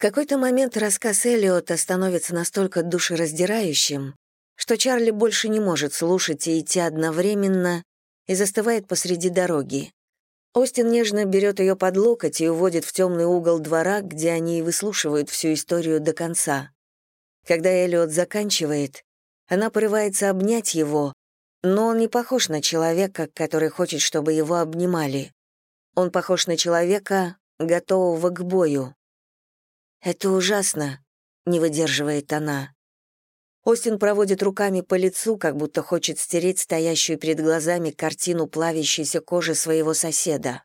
какой-то момент рассказ Эллиота становится настолько душераздирающим, что Чарли больше не может слушать и идти одновременно и застывает посреди дороги. Остин нежно берет ее под локоть и уводит в темный угол двора, где они и выслушивают всю историю до конца. Когда Эллиот заканчивает, она порывается обнять его, но он не похож на человека, который хочет, чтобы его обнимали. Он похож на человека, готового к бою. «Это ужасно», — не выдерживает она. Остин проводит руками по лицу, как будто хочет стереть стоящую перед глазами картину плавящейся кожи своего соседа.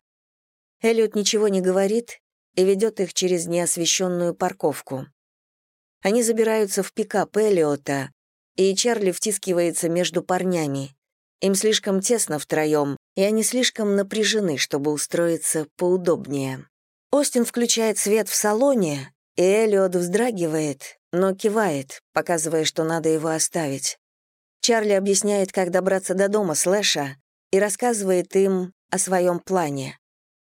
Эллиот ничего не говорит и ведет их через неосвещенную парковку. Они забираются в пикап Эллиота, и Чарли втискивается между парнями. Им слишком тесно втроем, и они слишком напряжены, чтобы устроиться поудобнее. Остин включает свет в салоне, Эллиот вздрагивает, но кивает, показывая, что надо его оставить. Чарли объясняет, как добраться до дома Слэша, и рассказывает им о своем плане.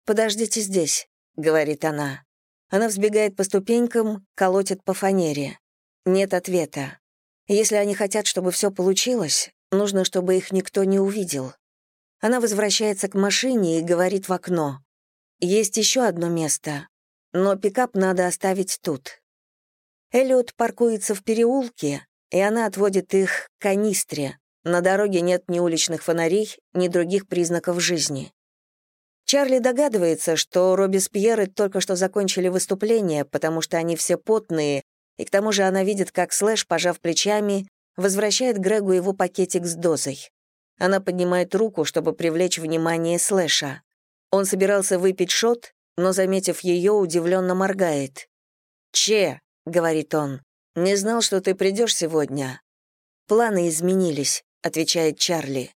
«Подождите здесь», — говорит она. Она взбегает по ступенькам, колотит по фанере. Нет ответа. Если они хотят, чтобы все получилось, нужно, чтобы их никто не увидел. Она возвращается к машине и говорит в окно. «Есть еще одно место, но пикап надо оставить тут. Эллиот паркуется в переулке, и она отводит их к канистре. На дороге нет ни уличных фонарей, ни других признаков жизни. Чарли догадывается, что Робеспьеры только что закончили выступление, потому что они все потные, и к тому же она видит, как Слэш, пожав плечами, возвращает Грегу его пакетик с дозой. Она поднимает руку, чтобы привлечь внимание Слэша. Он собирался выпить шот, но, заметив ее, удивленно моргает. «Че!» — говорит он. «Не знал, что ты придешь сегодня». «Планы изменились», — отвечает Чарли.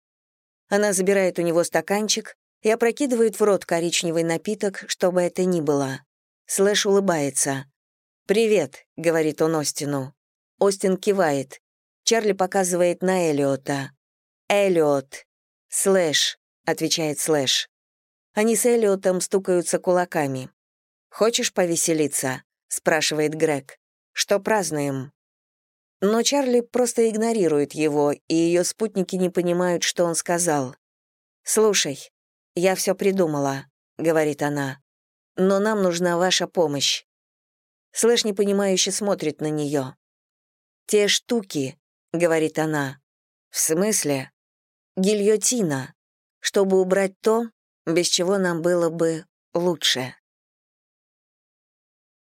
Она забирает у него стаканчик и опрокидывает в рот коричневый напиток, чтобы это ни было. Слэш улыбается. «Привет», — говорит он Остину. Остин кивает. Чарли показывает на Элиота. «Элиот». «Слэш», — отвечает Слэш. Они с Элиотом стукаются кулаками. «Хочешь повеселиться?» — спрашивает Грег. «Что празднуем?» Но Чарли просто игнорирует его, и ее спутники не понимают, что он сказал. «Слушай, я все придумала», — говорит она. «Но нам нужна ваша помощь». Слэш непонимающе смотрит на нее. «Те штуки», — говорит она. «В смысле?» «Гильотина, чтобы убрать то, без чего нам было бы лучше».